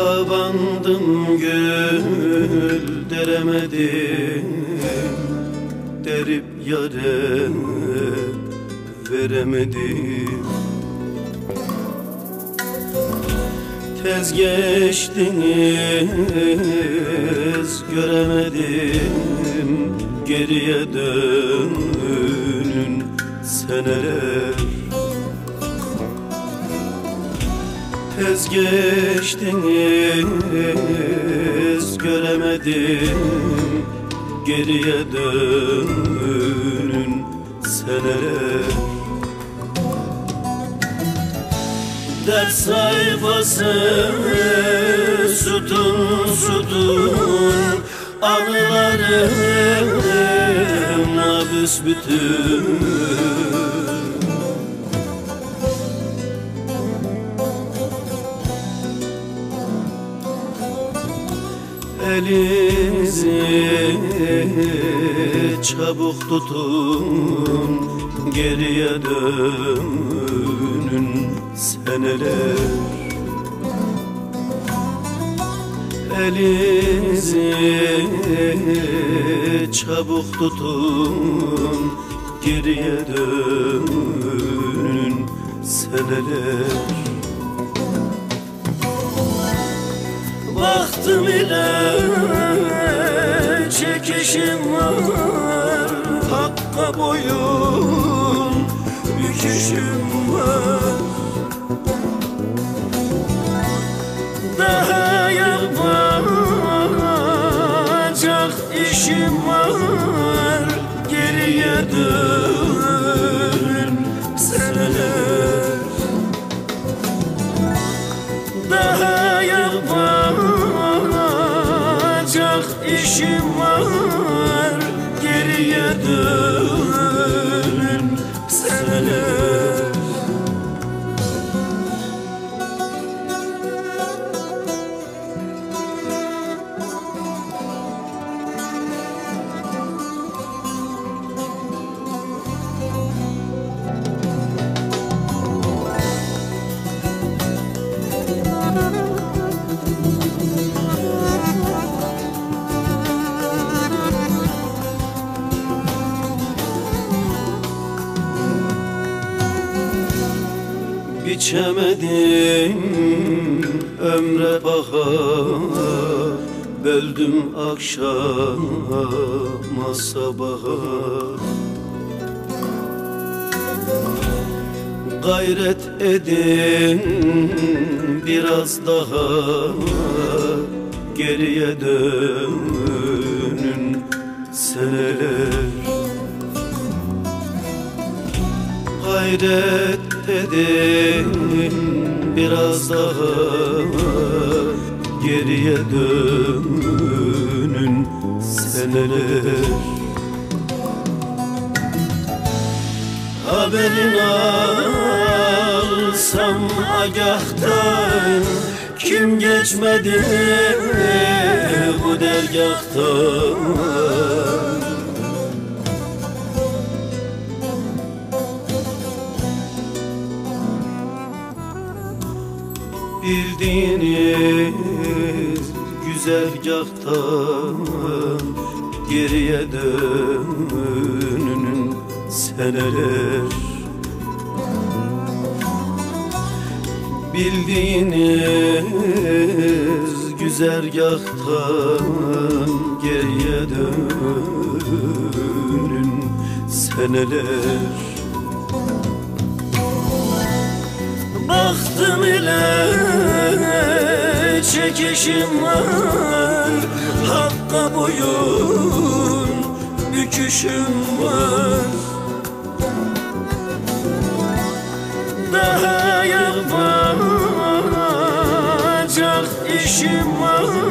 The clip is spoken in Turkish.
Abandım gül deremedim. Derip yare veremedim. Tez geçtiniz göremedim. Geriye dönün seneler Tez geçtiniz göremedim. Geriye dönün seneler Dert sayfası sütun sütun Anılarımla büsbütün Elinizi çabuk tutun Geriye dönün seneler. Elinizi çabuk tutun Geriye dönün seneler Baktım ile çekişim var. Hakka boyun büküşüm var. Daha yapacak işim var. Geriye dön işim var Geriye dön seneler Biçemedim ömre bahar Böldüm akşama sabaha Gayret edin biraz daha Geriye dönün seneler Gayret edin biraz daha Geriye dönün seneler. Haberin alsam agahtan Kim geçmedi bu dergahtan güzergahtan Geriye dönün seneler. Bildiğiniz güzergahtan Geriye dönün seneler. Baktım ile çekişim var. Hakka boyun büküşüm var. Daha yapacak işim var